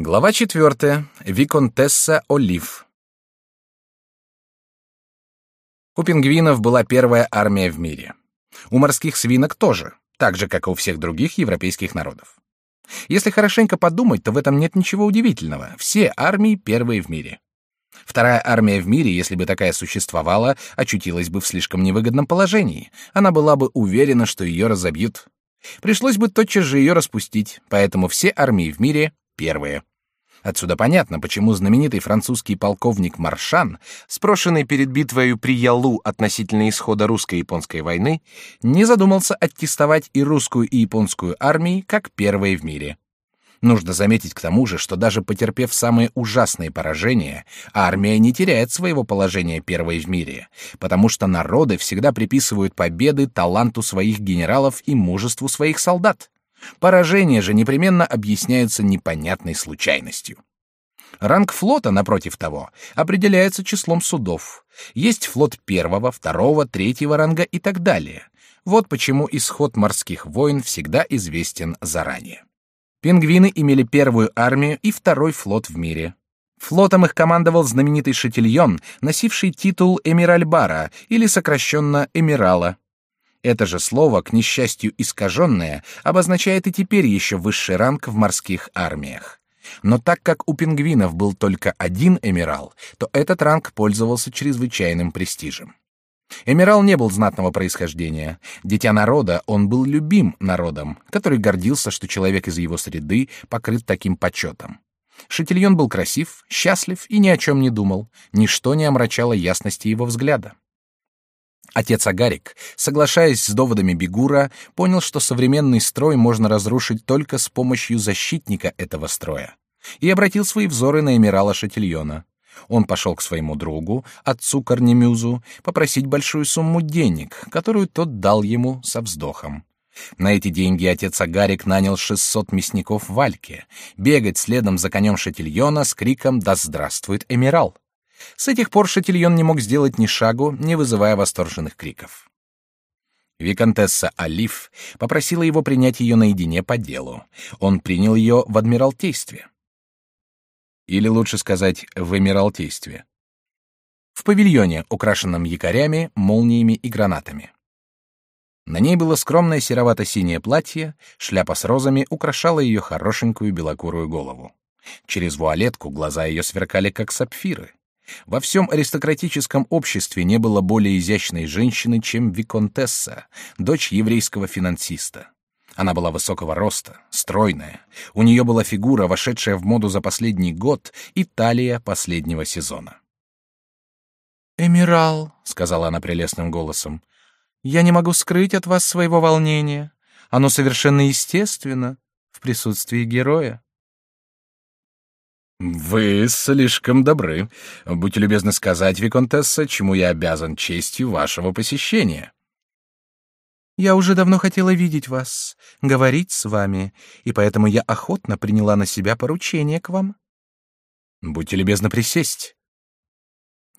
Глава четвертая. Виконтесса Олив. У пингвинов была первая армия в мире. У морских свинок тоже, так же, как и у всех других европейских народов. Если хорошенько подумать, то в этом нет ничего удивительного. Все армии первые в мире. Вторая армия в мире, если бы такая существовала, очутилась бы в слишком невыгодном положении. Она была бы уверена, что ее разобьют. Пришлось бы тотчас же ее распустить, поэтому все армии в мире первые. Отсюда понятно, почему знаменитый французский полковник Маршан, спрошенный перед битвой при Ялу относительно исхода русско-японской войны, не задумался аттестовать и русскую, и японскую армии как первые в мире. Нужно заметить к тому же, что даже потерпев самые ужасные поражения, армия не теряет своего положения первой в мире, потому что народы всегда приписывают победы таланту своих генералов и мужеству своих солдат. Поражения же непременно объясняются непонятной случайностью. Ранг флота, напротив того, определяется числом судов. Есть флот первого, второго, третьего ранга и так далее. Вот почему исход морских войн всегда известен заранее. Пингвины имели первую армию и второй флот в мире. Флотом их командовал знаменитый Шатильон, носивший титул Эмиральбара или сокращенно Эмирала. Это же слово, к несчастью искаженное, обозначает и теперь еще высший ранг в морских армиях. Но так как у пингвинов был только один эмирал, то этот ранг пользовался чрезвычайным престижем. Эмирал не был знатного происхождения. Дитя народа, он был любим народом, который гордился, что человек из его среды покрыт таким почетом. Шатильон был красив, счастлив и ни о чем не думал. Ничто не омрачало ясности его взгляда. Отец Агарик, соглашаясь с доводами Бигура, понял, что современный строй можно разрушить только с помощью защитника этого строя, и обратил свои взоры на эмирала Шатильона. Он пошел к своему другу, отцу Корнемюзу, попросить большую сумму денег, которую тот дал ему со вздохом. На эти деньги отец Агарик нанял 600 мясников в Альке, бегать следом за конем Шатильона с криком «Да здравствует эмирал!». С этих пор Шатильон не мог сделать ни шагу, не вызывая восторженных криков. Виконтесса Алиф попросила его принять ее наедине по делу. Он принял ее в Адмиралтействе. Или лучше сказать, в Эмиралтействе. В павильоне, украшенном якорями, молниями и гранатами. На ней было скромное серовато-синее платье, шляпа с розами украшала ее хорошенькую белокурую голову. Через вуалетку глаза ее сверкали, как сапфиры. Во всем аристократическом обществе не было более изящной женщины, чем виконтесса, дочь еврейского финансиста. Она была высокого роста, стройная. У нее была фигура, вошедшая в моду за последний год, и талия последнего сезона. «Эмирал», — сказала она прелестным голосом, — «я не могу скрыть от вас своего волнения. Оно совершенно естественно в присутствии героя». «Вы слишком добры. Будьте любезны сказать, Виконтесса, чему я обязан честью вашего посещения». «Я уже давно хотела видеть вас, говорить с вами, и поэтому я охотно приняла на себя поручение к вам». «Будьте любезны присесть».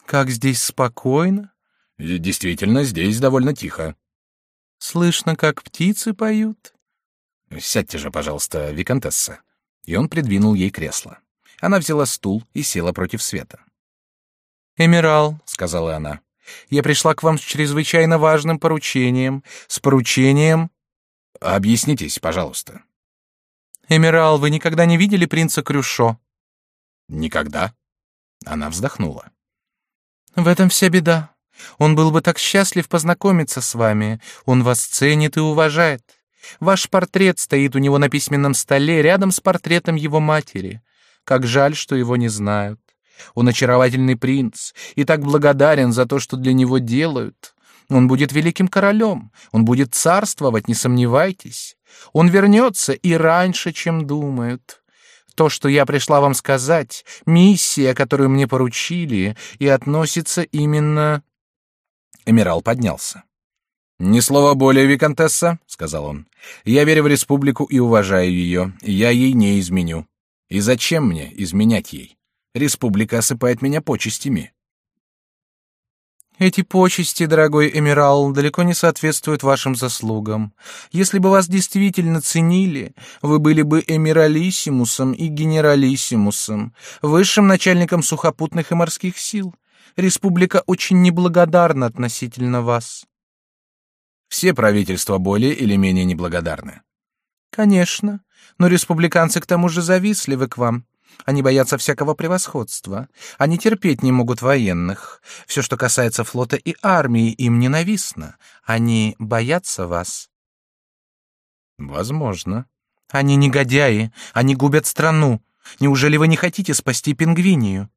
«Как здесь спокойно?» «Действительно, здесь довольно тихо». «Слышно, как птицы поют». «Сядьте же, пожалуйста, Виконтесса». И он придвинул ей кресло. Она взяла стул и села против света. «Эмирал», — сказала она, — «я пришла к вам с чрезвычайно важным поручением, с поручением...» «Объяснитесь, пожалуйста». «Эмирал, вы никогда не видели принца Крюшо?» «Никогда». Она вздохнула. «В этом вся беда. Он был бы так счастлив познакомиться с вами. Он вас ценит и уважает. Ваш портрет стоит у него на письменном столе рядом с портретом его матери. Как жаль, что его не знают. Он очаровательный принц и так благодарен за то, что для него делают. Он будет великим королем, он будет царствовать, не сомневайтесь. Он вернется и раньше, чем думают. То, что я пришла вам сказать, миссия, которую мне поручили, и относится именно...» Эмирал поднялся. «Ни слова более, виконтесса», — сказал он. «Я верю в республику и уважаю ее. Я ей не изменю. И зачем мне изменять ей? Республика осыпает меня почестями. Эти почести, дорогой эмирал, далеко не соответствуют вашим заслугам. Если бы вас действительно ценили, вы были бы эмиралиссимусом и генералиссимусом, высшим начальником сухопутных и морских сил. Республика очень неблагодарна относительно вас. Все правительства более или менее неблагодарны. Конечно, но республиканцы к тому же завистливы к вам. Они боятся всякого превосходства. Они терпеть не могут военных. Все, что касается флота и армии, им ненавистно. Они боятся вас. Возможно. Они негодяи. Они губят страну. Неужели вы не хотите спасти пингвинию?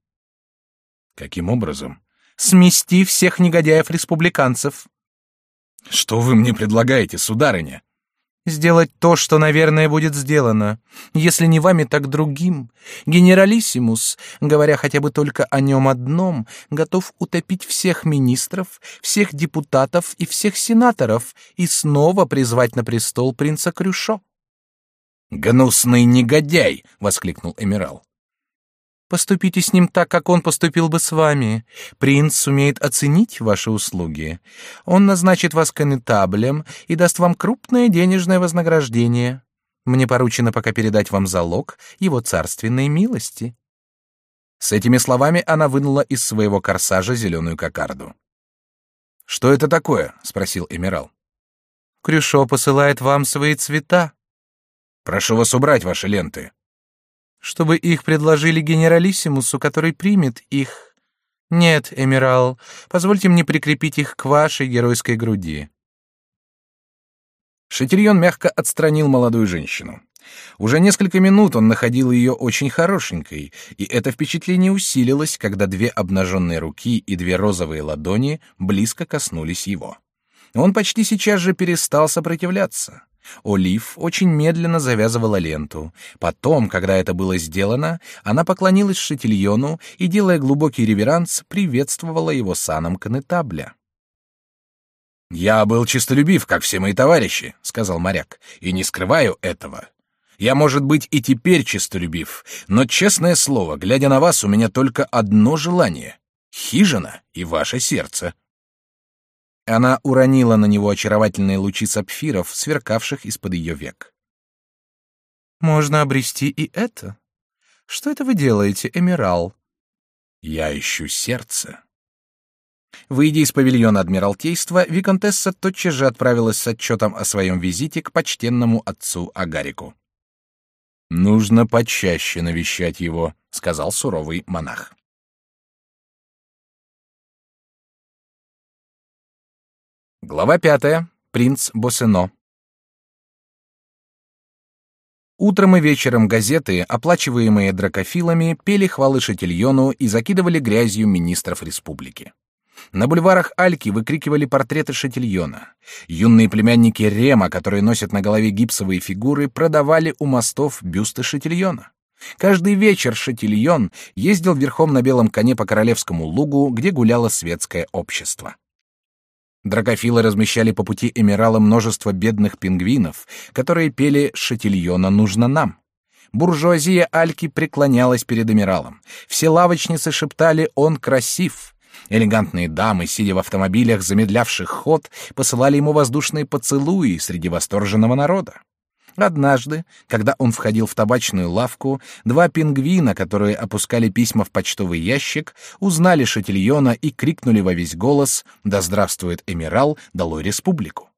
Каким образом? Смести всех негодяев-республиканцев. Что вы мне предлагаете, сударыня? Сделать то, что, наверное, будет сделано, если не вами, так другим. Генералиссимус, говоря хотя бы только о нем одном, готов утопить всех министров, всех депутатов и всех сенаторов и снова призвать на престол принца Крюшо. «Гнусный негодяй!» — воскликнул Эмирал. Поступите с ним так, как он поступил бы с вами. Принц сумеет оценить ваши услуги. Он назначит вас конетаблем и даст вам крупное денежное вознаграждение. Мне поручено пока передать вам залог его царственной милости». С этими словами она вынула из своего корсажа зеленую кокарду. «Что это такое?» — спросил Эмирал. «Крюшо посылает вам свои цвета». «Прошу вас убрать ваши ленты» чтобы их предложили генералиссимусу, который примет их. Нет, эмирал, позвольте мне прикрепить их к вашей геройской груди. Шатильон мягко отстранил молодую женщину. Уже несколько минут он находил ее очень хорошенькой, и это впечатление усилилось, когда две обнаженные руки и две розовые ладони близко коснулись его. Он почти сейчас же перестал сопротивляться. Олив очень медленно завязывала ленту. Потом, когда это было сделано, она поклонилась Шатильону и, делая глубокий реверанс, приветствовала его саном конетабля. «Я был честолюбив, как все мои товарищи», — сказал моряк, — «и не скрываю этого. Я, может быть, и теперь честолюбив, но, честное слово, глядя на вас, у меня только одно желание — хижина и ваше сердце». Она уронила на него очаровательные лучи сапфиров, сверкавших из-под ее век. «Можно обрести и это. Что это вы делаете, Эмирал?» «Я ищу сердце». Выйдя из павильона Адмиралтейства, Виконтесса тотчас же отправилась с отчетом о своем визите к почтенному отцу Агарику. «Нужно почаще навещать его», — сказал суровый монах. Глава пятая. Принц Босено. Утром и вечером газеты, оплачиваемые дракофилами, пели хвалы Шатильону и закидывали грязью министров республики. На бульварах Альки выкрикивали портреты Шатильона. Юные племянники Рема, которые носят на голове гипсовые фигуры, продавали у мостов бюсты Шатильона. Каждый вечер Шатильон ездил верхом на белом коне по Королевскому лугу, где гуляло светское общество. Дракофилы размещали по пути Эмирала множество бедных пингвинов, которые пели «Шатильона нужно нам». Буржуазия Альки преклонялась перед Эмиралом. Все лавочницы шептали «Он красив». Элегантные дамы, сидя в автомобилях, замедлявших ход, посылали ему воздушные поцелуи среди восторженного народа. Однажды, когда он входил в табачную лавку, два пингвина, которые опускали письма в почтовый ящик, узнали Шатильона и крикнули во весь голос «Да здравствует Эмирал, долой республику!».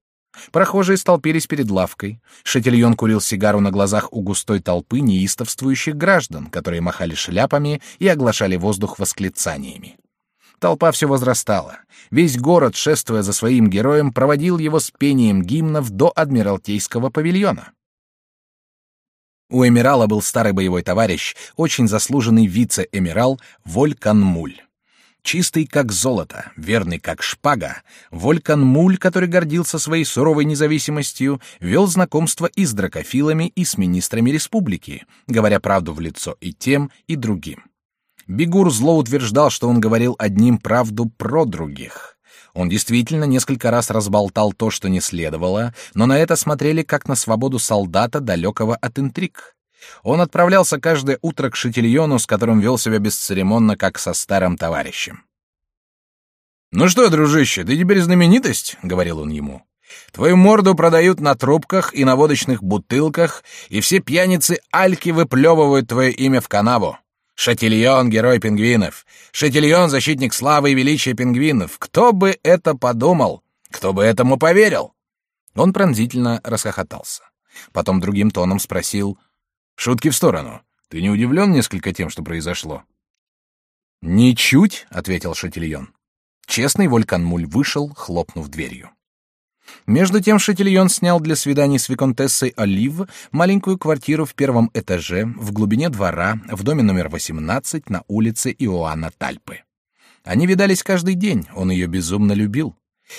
Прохожие столпились перед лавкой. Шатильон курил сигару на глазах у густой толпы неистовствующих граждан, которые махали шляпами и оглашали воздух восклицаниями. Толпа все возрастала. Весь город, шествуя за своим героем, проводил его с пением гимнов до Адмиралтейского павильона. У эмирала был старый боевой товарищ, очень заслуженный вице-эмирал Волькан Муль. Чистый как золото, верный как шпага, Волькан Муль, который гордился своей суровой независимостью, вел знакомство и с дракофилами, и с министрами республики, говоря правду в лицо и тем, и другим. Бигур зло утверждал, что он говорил одним правду про других. Он действительно несколько раз разболтал то, что не следовало, но на это смотрели как на свободу солдата, далекого от интриг. Он отправлялся каждое утро к Шатильону, с которым вел себя бесцеремонно, как со старым товарищем. «Ну что, дружище, ты теперь знаменитость?» — говорил он ему. «Твою морду продают на трубках и на водочных бутылках, и все пьяницы Альки выплевывают твое имя в канаву. Шатильон — герой пингвинов. Шатильон — защитник славы и величия пингвинов. Кто бы это подумал? Кто бы этому поверил?» Он пронзительно расхохотался. Потом другим тоном спросил, «Шутки в сторону. Ты не удивлен несколько тем, что произошло?» «Ничуть», — ответил Шатильон. Честный Вольканмуль вышел, хлопнув дверью. Между тем Шатильон снял для свиданий с виконтессой Олив маленькую квартиру в первом этаже в глубине двора в доме номер 18 на улице Иоанна Тальпы. Они видались каждый день, он ее безумно любил.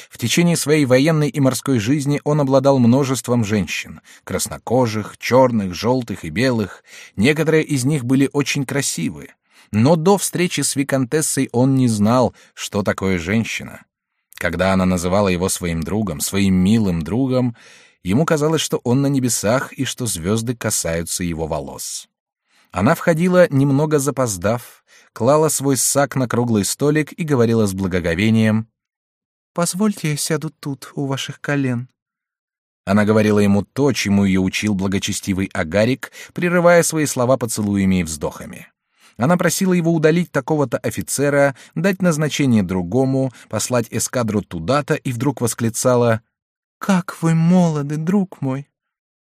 В течение своей военной и морской жизни он обладал множеством женщин — краснокожих, черных, желтых и белых. Некоторые из них были очень красивые. Но до встречи с виконтессой он не знал, что такое женщина. Когда она называла его своим другом, своим милым другом, ему казалось, что он на небесах и что звезды касаются его волос. Она входила, немного запоздав, клала свой сак на круглый столик и говорила с благоговением «Позвольте, я сяду тут, у ваших колен». Она говорила ему то, чему ее учил благочестивый Агарик, прерывая свои слова поцелуями и вздохами. Она просила его удалить такого-то офицера, дать назначение другому, послать эскадру туда-то, и вдруг восклицала «Как вы молоды, друг мой!»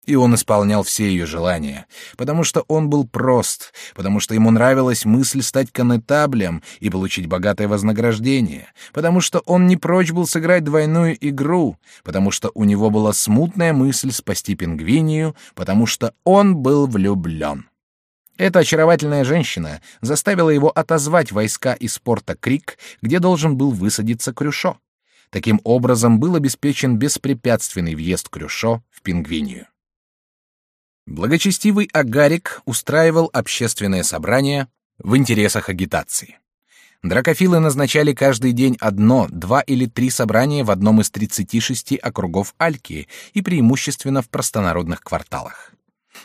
И он исполнял все ее желания, потому что он был прост, потому что ему нравилась мысль стать конетаблем и получить богатое вознаграждение, потому что он не прочь был сыграть двойную игру, потому что у него была смутная мысль спасти пингвинию, потому что он был влюблен. Эта очаровательная женщина заставила его отозвать войска из порта Крик, где должен был высадиться Крюшо. Таким образом был обеспечен беспрепятственный въезд Крюшо в Пингвинию. Благочестивый Агарик устраивал общественное собрание в интересах агитации. Дракофилы назначали каждый день одно, два или три собрания в одном из 36 округов Альки и преимущественно в простонародных кварталах.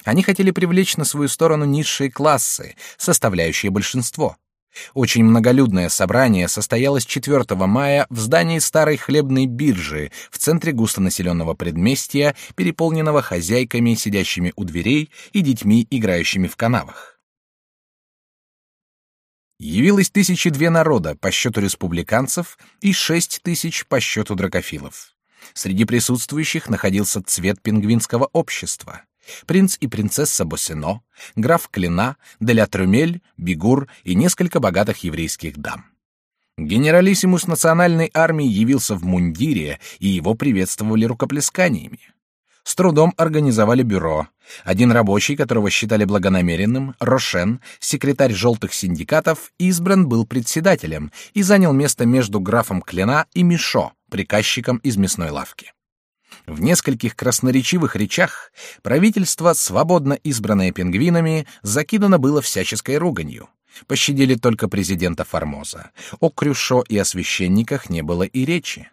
Они хотели привлечь на свою сторону низшие классы, составляющие большинство. Очень многолюдное собрание состоялось 4 мая в здании старой хлебной биржи в центре густонаселенного предместья, переполненного хозяйками, сидящими у дверей, и детьми, играющими в канавах. Явилось тысячи две народа по счету республиканцев и шесть тысяч по счету дракофилов. Среди присутствующих находился цвет пингвинского общества принц и принцесса Босино, граф Клина, Деля Трюмель, Бигур и несколько богатых еврейских дам. Генералиссимус национальной армии явился в мундире, и его приветствовали рукоплесканиями. С трудом организовали бюро. Один рабочий, которого считали благонамеренным, Рошен, секретарь желтых синдикатов, избран был председателем и занял место между графом Клина и Мишо, приказчиком из мясной лавки. В нескольких красноречивых речах правительство, свободно избранное пингвинами, закидано было всяческой руганью. Пощадили только президента Формоза. О Крюшо и о священниках не было и речи.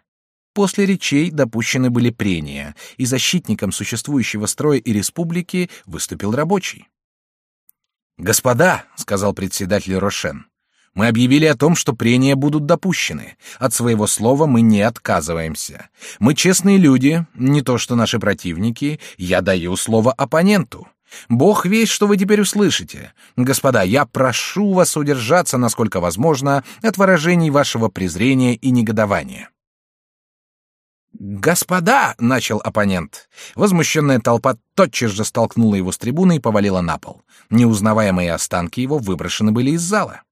После речей допущены были прения, и защитником существующего строя и республики выступил рабочий. «Господа», — сказал председатель Рошен, мы объявили о том, что прения будут допущены. От своего слова мы не отказываемся. Мы честные люди, не то что наши противники. Я даю слово оппоненту. Бог весь, что вы теперь услышите. Господа, я прошу вас удержаться, насколько возможно, от выражений вашего презрения и негодования. «Господа!» — начал оппонент. Возмущенная толпа тотчас же столкнула его с трибуны и повалила на пол. Неузнаваемые останки его выброшены были из зала.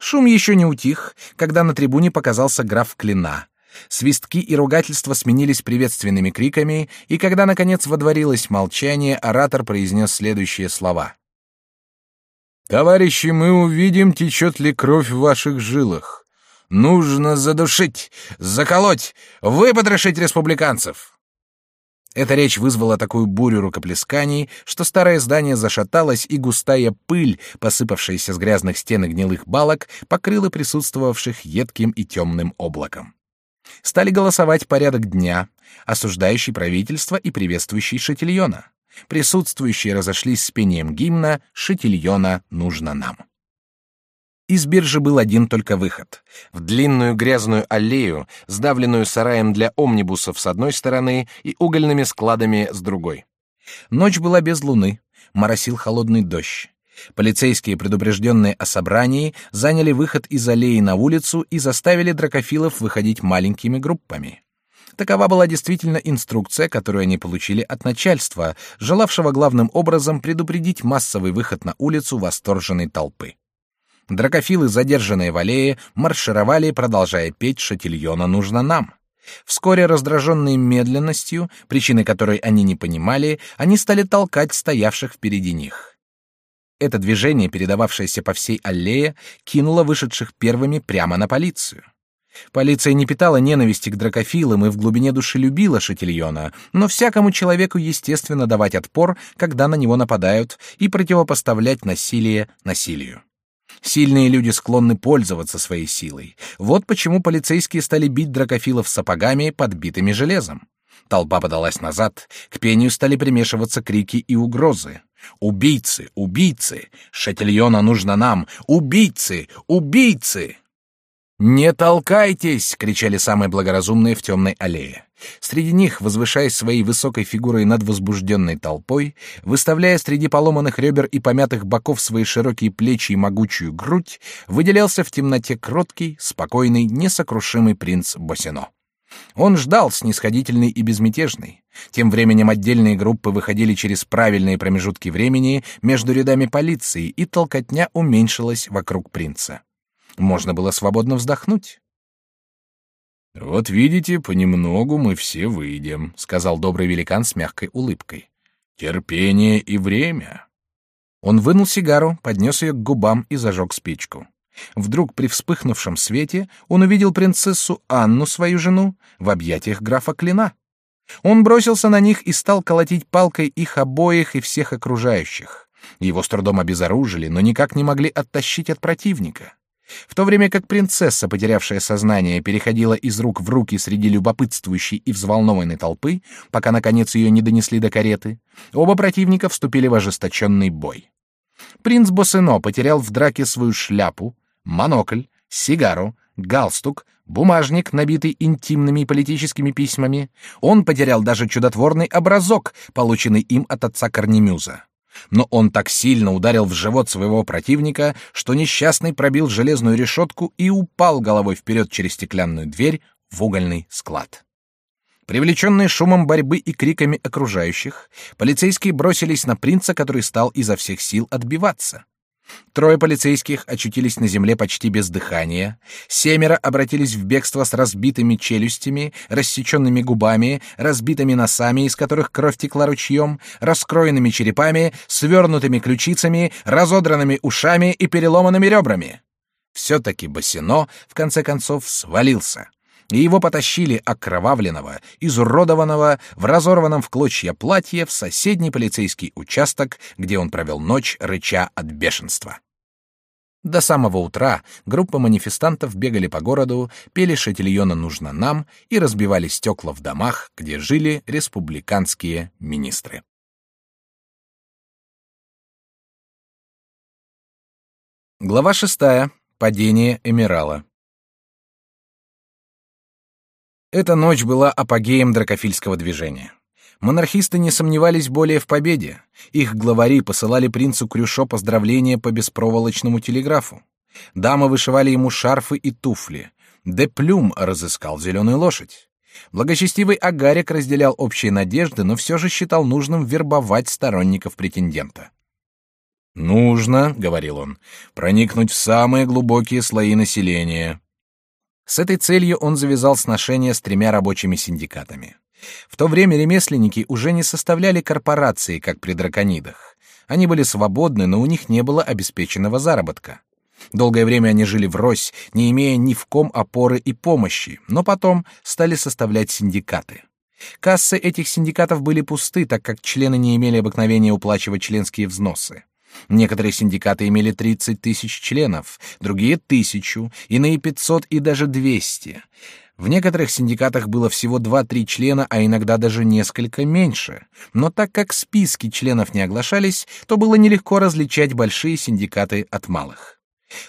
Шум еще не утих, когда на трибуне показался граф Клина. Свистки и ругательства сменились приветственными криками, и когда, наконец, водворилось молчание, оратор произнес следующие слова. «Товарищи, мы увидим, течет ли кровь в ваших жилах. Нужно задушить, заколоть, выпотрошить республиканцев!» Эта речь вызвала такую бурю рукоплесканий, что старое здание зашаталось, и густая пыль, посыпавшаяся с грязных стен и гнилых балок, покрыла присутствовавших едким и темным облаком. Стали голосовать порядок дня, осуждающий правительство и приветствующий Шатильона. Присутствующие разошлись с пением гимна «Шатильона нужно нам». Из биржи был один только выход. В длинную грязную аллею, сдавленную сараем для омнибусов с одной стороны и угольными складами с другой. Ночь была без луны, моросил холодный дождь. Полицейские, предупрежденные о собрании, заняли выход из аллеи на улицу и заставили дракофилов выходить маленькими группами. Такова была действительно инструкция, которую они получили от начальства, желавшего главным образом предупредить массовый выход на улицу восторженной толпы. Дракофилы, задержанные в аллее, маршировали, продолжая петь «Шатильона нужно нам». Вскоре, раздраженные медленностью, причины которой они не понимали, они стали толкать стоявших впереди них. Это движение, передававшееся по всей аллее, кинуло вышедших первыми прямо на полицию. Полиция не питала ненависти к дракофилам и в глубине души любила Шатильона, но всякому человеку естественно давать отпор, когда на него нападают, и противопоставлять насилие насилию. Сильные люди склонны пользоваться своей силой. Вот почему полицейские стали бить дракофилов сапогами, подбитыми железом. Толпа подалась назад, к пению стали примешиваться крики и угрозы. «Убийцы! Убийцы! Шатильона нужно нам! Убийцы! Убийцы!» «Не толкайтесь!» — кричали самые благоразумные в темной аллее. Среди них, возвышаясь своей высокой фигурой над возбужденной толпой, выставляя среди поломанных ребер и помятых боков свои широкие плечи и могучую грудь, выделялся в темноте кроткий, спокойный, несокрушимый принц Босино. Он ждал, снисходительный и безмятежный. Тем временем отдельные группы выходили через правильные промежутки времени между рядами полиции, и толкотня уменьшилась вокруг принца. Можно было свободно вздохнуть. «Вот видите, понемногу мы все выйдем», — сказал добрый великан с мягкой улыбкой. «Терпение и время». Он вынул сигару, поднес ее к губам и зажег спичку. Вдруг при вспыхнувшем свете он увидел принцессу Анну, свою жену, в объятиях графа Клина. Он бросился на них и стал колотить палкой их обоих и всех окружающих. Его с трудом обезоружили, но никак не могли оттащить от противника. В то время как принцесса, потерявшая сознание, переходила из рук в руки среди любопытствующей и взволнованной толпы, пока наконец ее не донесли до кареты, оба противника вступили в ожесточенный бой. Принц Босено потерял в драке свою шляпу, монокль, сигару, галстук, бумажник, набитый интимными политическими письмами. Он потерял даже чудотворный образок, полученный им от отца Корнемюза но он так сильно ударил в живот своего противника, что несчастный пробил железную решетку и упал головой вперед через стеклянную дверь в угольный склад. Привлеченные шумом борьбы и криками окружающих, полицейские бросились на принца, который стал изо всех сил отбиваться. Трое полицейских очутились на земле почти без дыхания, семеро обратились в бегство с разбитыми челюстями, рассеченными губами, разбитыми носами, из которых кровь текла ручьем, раскроенными черепами, свернутыми ключицами, разодранными ушами и переломанными ребрами. Все-таки Басино, в конце концов, свалился и его потащили окровавленного, изуродованного, в разорванном в клочья платье в соседний полицейский участок, где он провел ночь, рыча от бешенства. До самого утра группа манифестантов бегали по городу, пели «Шатильона нужно нам» и разбивали стекла в домах, где жили республиканские министры. Глава шестая. Падение Эмирала. Эта ночь была апогеем дракофильского движения. Монархисты не сомневались более в победе. Их главари посылали принцу Крюшо поздравления по беспроволочному телеграфу. Дамы вышивали ему шарфы и туфли. Де Плюм разыскал зеленую лошадь. Благочестивый Агарик разделял общие надежды, но все же считал нужным вербовать сторонников претендента. «Нужно, — говорил он, — проникнуть в самые глубокие слои населения. С этой целью он завязал сношения с тремя рабочими синдикатами. В то время ремесленники уже не составляли корпорации, как при драконидах. Они были свободны, но у них не было обеспеченного заработка. Долгое время они жили врозь, не имея ни в ком опоры и помощи, но потом стали составлять синдикаты. Кассы этих синдикатов были пусты, так как члены не имели обыкновения уплачивать членские взносы. Некоторые синдикаты имели 30 тысяч членов, другие — тысячу, иные — 500 и даже 200. В некоторых синдикатах было всего 2-3 члена, а иногда даже несколько меньше. Но так как списки членов не оглашались, то было нелегко различать большие синдикаты от малых.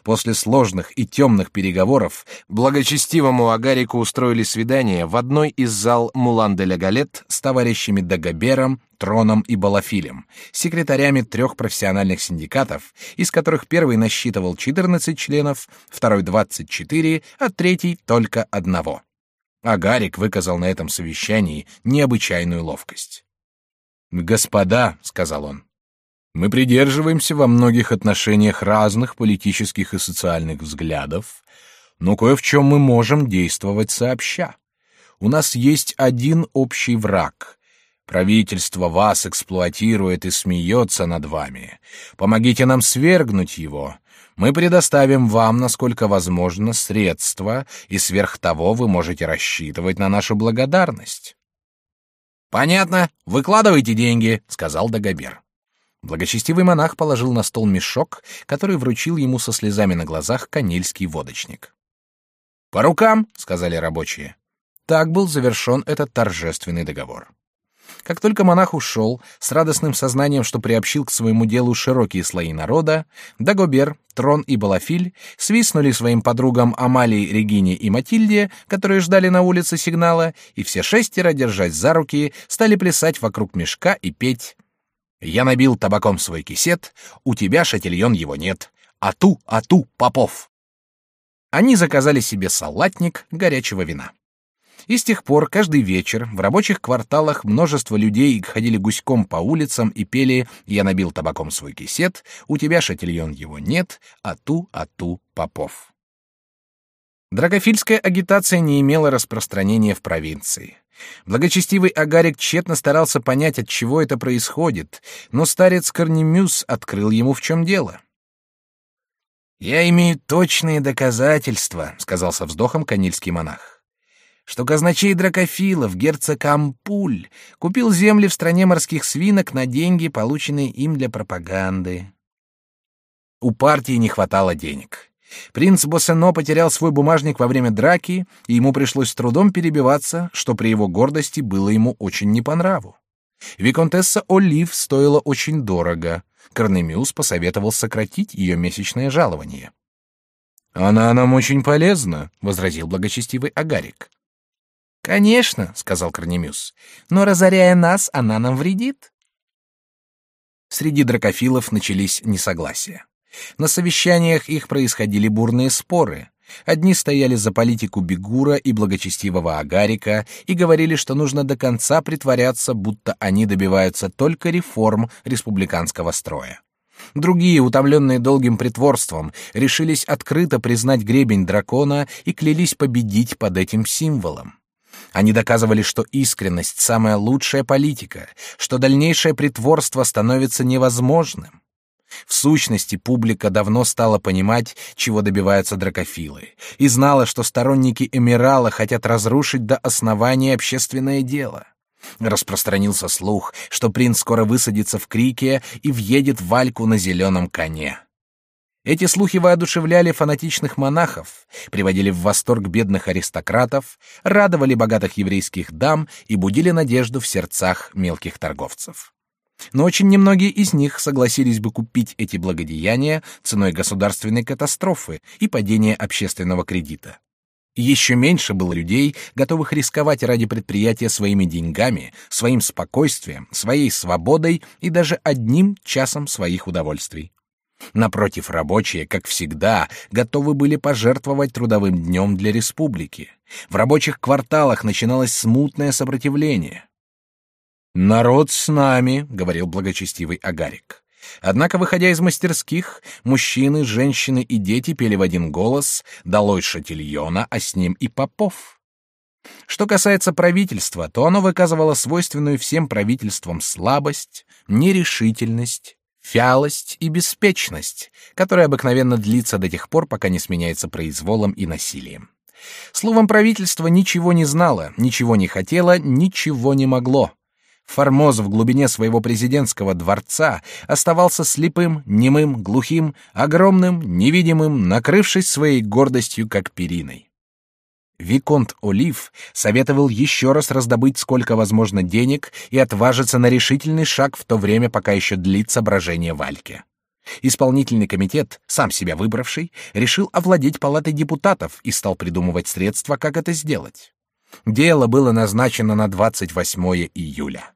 После сложных и темных переговоров благочестивому Агарику устроили свидание в одной из зал Мулан де ля Галет с товарищами Дагобером, Троном и Балафилем, секретарями трех профессиональных синдикатов, из которых первый насчитывал 14 членов, второй — 24, а третий — только одного. Агарик выказал на этом совещании необычайную ловкость. «Господа», — сказал он, мы придерживаемся во многих отношениях разных политических и социальных взглядов, но кое в чем мы можем действовать сообща. У нас есть один общий враг. Правительство вас эксплуатирует и смеется над вами. Помогите нам свергнуть его. Мы предоставим вам, насколько возможно, средства, и сверх того вы можете рассчитывать на нашу благодарность. Понятно. Выкладывайте деньги, сказал Дагобер. Благочестивый монах положил на стол мешок, который вручил ему со слезами на глазах канильский водочник. «По рукам!» — сказали рабочие. Так был завершен этот торжественный договор. Как только монах ушел, с радостным сознанием, что приобщил к своему делу широкие слои народа, Дагобер, Трон и Балафиль свистнули своим подругам Амалии, Регине и Матильде, которые ждали на улице сигнала, и все шестеро, держась за руки, стали плясать вокруг мешка и петь я набил табаком свой кисет, у тебя, шатильон, его нет. Ату, ату, Попов. Они заказали себе салатник горячего вина. И с тех пор каждый вечер в рабочих кварталах множество людей ходили гуськом по улицам и пели «Я набил табаком свой кисет, у тебя, шатильон, его нет, ату, ату, Попов». Драгофильская агитация не имела распространения в провинции. Благочестивый Агарик тщетно старался понять, от чего это происходит, но старец Корнемюс открыл ему, в чем дело. «Я имею точные доказательства», — сказал со вздохом канильский монах, «что казначей Дракофилов, герцог Ампуль, купил земли в стране морских свинок на деньги, полученные им для пропаганды». У партии не хватало денег. Принц Боссено потерял свой бумажник во время драки, и ему пришлось с трудом перебиваться, что при его гордости было ему очень не по нраву. Виконтесса Олив стоила очень дорого. Корнемиус посоветовал сократить ее месячное жалование. «Она нам очень полезна», — возразил благочестивый Агарик. «Конечно», — сказал Корнемиус, — «но, разоряя нас, она нам вредит». Среди дракофилов начались несогласия. На совещаниях их происходили бурные споры. Одни стояли за политику Бигура и благочестивого Агарика и говорили, что нужно до конца притворяться, будто они добиваются только реформ республиканского строя. Другие, утомленные долгим притворством, решились открыто признать гребень дракона и клялись победить под этим символом. Они доказывали, что искренность — самая лучшая политика, что дальнейшее притворство становится невозможным. В сущности, публика давно стала понимать, чего добиваются дракофилы, и знала, что сторонники Эмирала хотят разрушить до основания общественное дело. Распространился слух, что принц скоро высадится в Крике и въедет в Альку на зеленом коне. Эти слухи воодушевляли фанатичных монахов, приводили в восторг бедных аристократов, радовали богатых еврейских дам и будили надежду в сердцах мелких торговцев но очень немногие из них согласились бы купить эти благодеяния ценой государственной катастрофы и падения общественного кредита. Еще меньше было людей, готовых рисковать ради предприятия своими деньгами, своим спокойствием, своей свободой и даже одним часом своих удовольствий. Напротив, рабочие, как всегда, готовы были пожертвовать трудовым днем для республики. В рабочих кварталах начиналось смутное сопротивление. «Народ с нами», — говорил благочестивый Агарик. Однако, выходя из мастерских, мужчины, женщины и дети пели в один голос «Долой Шатильона, а с ним и Попов». Что касается правительства, то оно выказывало свойственную всем правительствам слабость, нерешительность, вялость и беспечность, которая обыкновенно длится до тех пор, пока не сменяется произволом и насилием. Словом, правительство ничего не знало, ничего не хотело, ничего не могло. Формоз в глубине своего президентского дворца оставался слепым, немым, глухим, огромным, невидимым, накрывшись своей гордостью как периной. Виконт Олив советовал еще раз раздобыть сколько возможно денег и отважиться на решительный шаг в то время, пока еще длится брожение Вальки. Исполнительный комитет, сам себя выбравший, решил овладеть палатой депутатов и стал придумывать средства, как это сделать. Дело было назначено на 28 июля.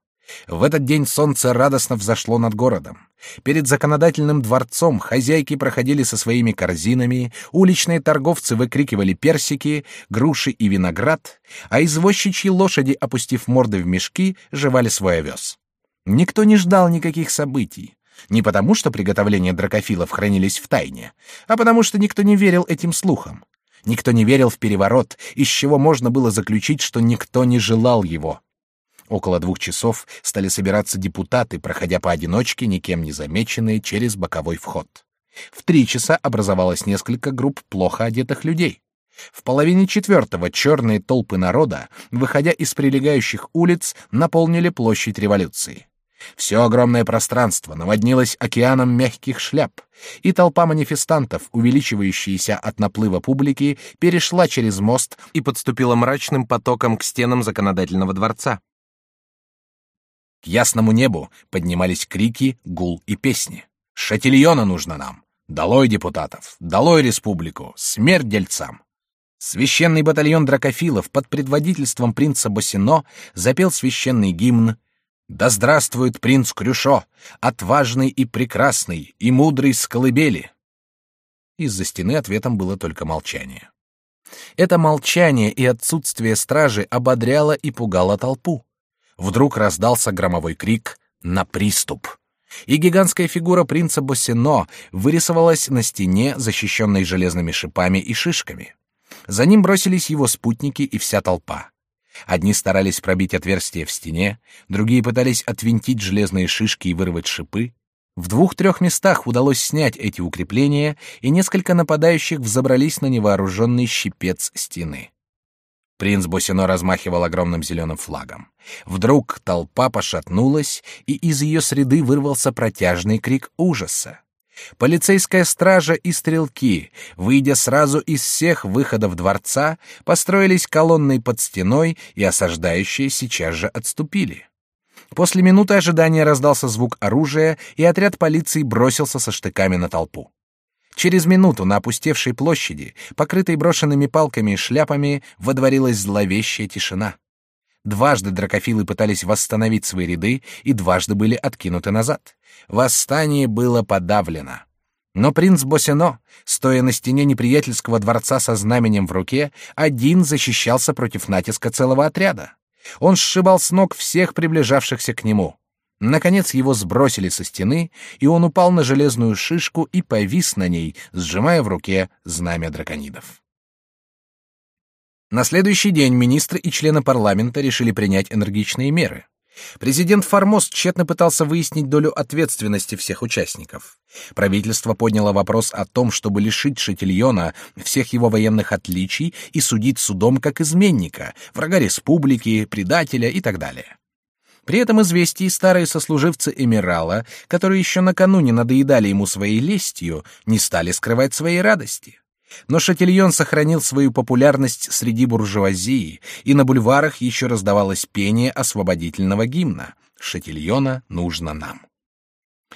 В этот день солнце радостно взошло над городом. Перед законодательным дворцом хозяйки проходили со своими корзинами, уличные торговцы выкрикивали персики, груши и виноград, а извозчичьи лошади, опустив морды в мешки, жевали свой овес. Никто не ждал никаких событий. Не потому, что приготовления дракофилов хранились в тайне, а потому, что никто не верил этим слухам. Никто не верил в переворот, из чего можно было заключить, что никто не желал его. Около двух часов стали собираться депутаты, проходя поодиночке, никем не замеченные, через боковой вход. В три часа образовалось несколько групп плохо одетых людей. В половине четвертого черные толпы народа, выходя из прилегающих улиц, наполнили площадь революции. Все огромное пространство наводнилось океаном мягких шляп, и толпа манифестантов, увеличивающаяся от наплыва публики, перешла через мост и подступила мрачным потоком к стенам законодательного дворца. К ясному небу поднимались крики, гул и песни. «Шатильона нужно нам! Долой депутатов! Долой республику! Смерть дельцам!» Священный батальон дракофилов под предводительством принца Босино запел священный гимн да здравствует принц Крюшо, отважный и прекрасный, и мудрый с колыбели. Из-за стены ответом было только молчание. Это молчание и отсутствие стражи ободряло и пугало толпу. Вдруг раздался громовой крик «На приступ!» и гигантская фигура принца Боссино вырисовалась на стене, защищенной железными шипами и шишками. За ним бросились его спутники и вся толпа. Одни старались пробить отверстие в стене, другие пытались отвинтить железные шишки и вырвать шипы. В двух-трех местах удалось снять эти укрепления, и несколько нападающих взобрались на невооруженный щипец стены. Принц Босино размахивал огромным зеленым флагом. Вдруг толпа пошатнулась, и из ее среды вырвался протяжный крик ужаса. Полицейская стража и стрелки, выйдя сразу из всех выходов дворца, построились колонной под стеной, и осаждающие сейчас же отступили. После минуты ожидания раздался звук оружия, и отряд полиции бросился со штыками на толпу. Через минуту на опустевшей площади, покрытой брошенными палками и шляпами, водворилась зловещая тишина. Дважды дракофилы пытались восстановить свои ряды и дважды были откинуты назад. Восстание было подавлено. Но принц Босино, стоя на стене неприятельского дворца со знаменем в руке, один защищался против натиска целого отряда. Он сшибал с ног всех приближавшихся к нему. Наконец его сбросили со стены, и он упал на железную шишку и повис на ней, сжимая в руке знамя драконидов. На следующий день министры и члены парламента решили принять энергичные меры. Президент Формоз тщетно пытался выяснить долю ответственности всех участников. Правительство подняло вопрос о том, чтобы лишить Шатильона всех его военных отличий и судить судом как изменника, врага республики, предателя и так далее. При этом известии старые сослуживцы Эмирала, которые еще накануне надоедали ему своей лестью, не стали скрывать своей радости. Но Шатильон сохранил свою популярность среди буржуазии, и на бульварах еще раздавалось пение освободительного гимна «Шатильона нужно нам».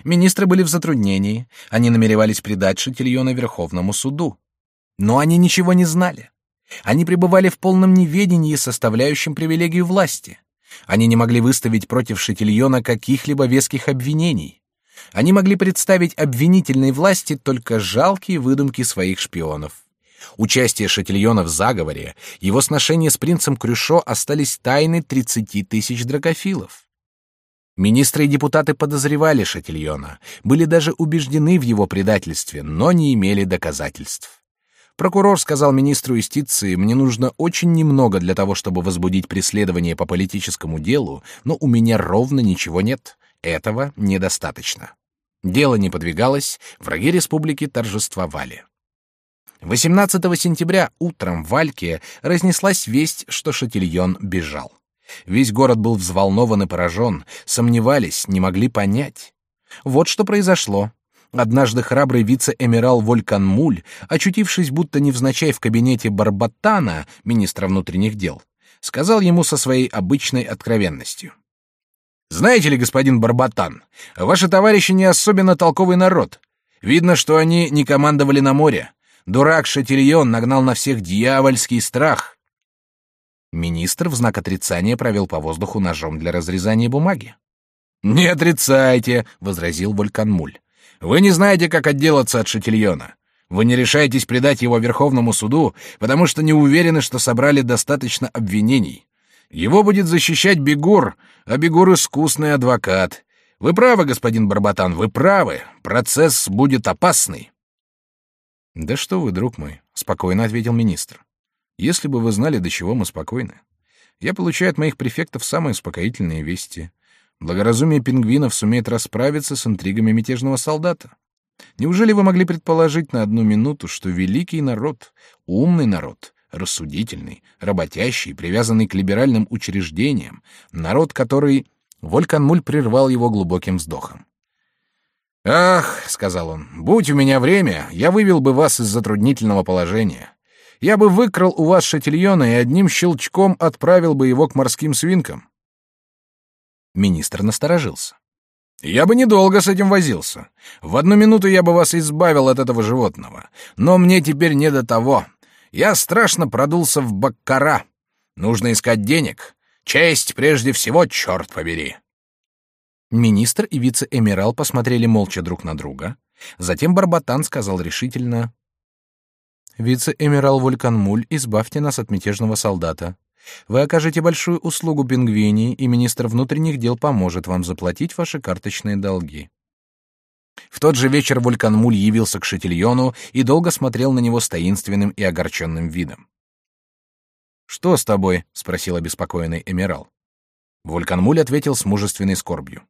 Министры были в затруднении, они намеревались предать Шатильона Верховному суду. Но они ничего не знали. Они пребывали в полном неведении, составляющем привилегию власти. Они не могли выставить против Шатильона каких-либо веских обвинений. Они могли представить обвинительной власти только жалкие выдумки своих шпионов. Участие Шатильона в заговоре, его сношения с принцем Крюшо остались тайной 30 тысяч дракофилов. Министры и депутаты подозревали Шатильона, были даже убеждены в его предательстве, но не имели доказательств. Прокурор сказал министру юстиции, мне нужно очень немного для того, чтобы возбудить преследование по политическому делу, но у меня ровно ничего нет. Этого недостаточно. Дело не подвигалось, враги республики торжествовали. 18 сентября утром в Альке разнеслась весть, что Шатильон бежал. Весь город был взволнован и поражен, сомневались, не могли понять. Вот что произошло. Однажды храбрый вице-эмирал Волькан Муль, очутившись будто невзначай в кабинете Барбатана, министра внутренних дел, сказал ему со своей обычной откровенностью. Знаете ли, господин Барбатан, ваши товарищи не особенно толковый народ. Видно, что они не командовали на море. Дурак Шатильон нагнал на всех дьявольский страх. Министр в знак отрицания провел по воздуху ножом для разрезания бумаги. «Не отрицайте», — возразил Вольканмуль. «Вы не знаете, как отделаться от Шатильона. Вы не решаетесь предать его Верховному суду, потому что не уверены, что собрали достаточно обвинений. Его будет защищать Бегур, а Бегур — искусный адвокат. Вы правы, господин Барбатан, вы правы. Процесс будет опасный». «Да что вы, друг мой», — спокойно ответил министр. «Если бы вы знали, до чего мы спокойны. Я получаю от моих префектов самые успокоительные вести. Благоразумие пингвинов сумеет расправиться с интригами мятежного солдата. Неужели вы могли предположить на одну минуту, что великий народ, умный народ, рассудительный, работящий, привязанный к либеральным учреждениям, народ, который... Вольканмуль прервал его глубоким вздохом. «Ах», — сказал он, — «будь у меня время, я вывел бы вас из затруднительного положения. Я бы выкрал у вас шатильона и одним щелчком отправил бы его к морским свинкам». Министр насторожился. Я бы недолго с этим возился. В одну минуту я бы вас избавил от этого животного. Но мне теперь не до того. Я страшно продулся в Баккара. Нужно искать денег. Честь прежде всего, черт побери. Министр и вице-эмирал посмотрели молча друг на друга. Затем Барбатан сказал решительно: "Вице-эмирал Вульканмуль, избавьте нас от мятежного солдата. Вы окажете большую услугу Пингвинии, и министр внутренних дел поможет вам заплатить ваши карточные долги. В тот же вечер Вульканмуль явился к Шатильону и долго смотрел на него с таинственным и огорченным видом. «Что с тобой?» — спросил обеспокоенный эмирал. Вульканмуль ответил с мужественной скорбью.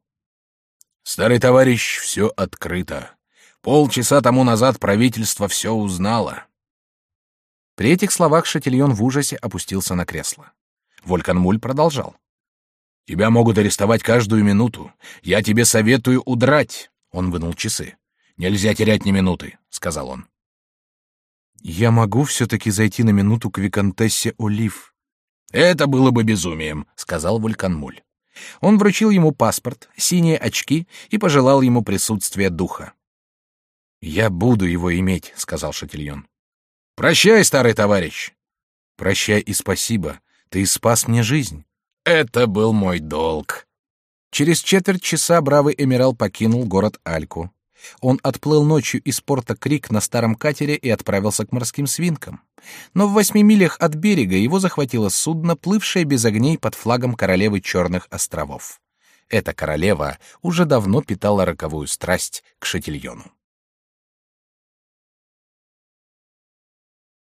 «Старый товарищ, все открыто. Полчаса тому назад правительство все узнало. При этих словах Шатильон в ужасе опустился на кресло. Вольканмуль продолжал. «Тебя могут арестовать каждую минуту. Я тебе советую удрать!» Он вынул часы. «Нельзя терять ни минуты», — сказал он. «Я могу все-таки зайти на минуту к виконтессе Олив». «Это было бы безумием», — сказал Вульканмуль. Он вручил ему паспорт, синие очки и пожелал ему присутствия духа. «Я буду его иметь», — сказал Шатильон. Прощай, старый товарищ. Прощай и спасибо. Ты спас мне жизнь. Это был мой долг. Через четверть часа бравый эмирал покинул город Альку. Он отплыл ночью из порта Крик на старом катере и отправился к морским свинкам. Но в восьми милях от берега его захватило судно, плывшее без огней под флагом королевы Черных островов. Эта королева уже давно питала роковую страсть к Шатильону.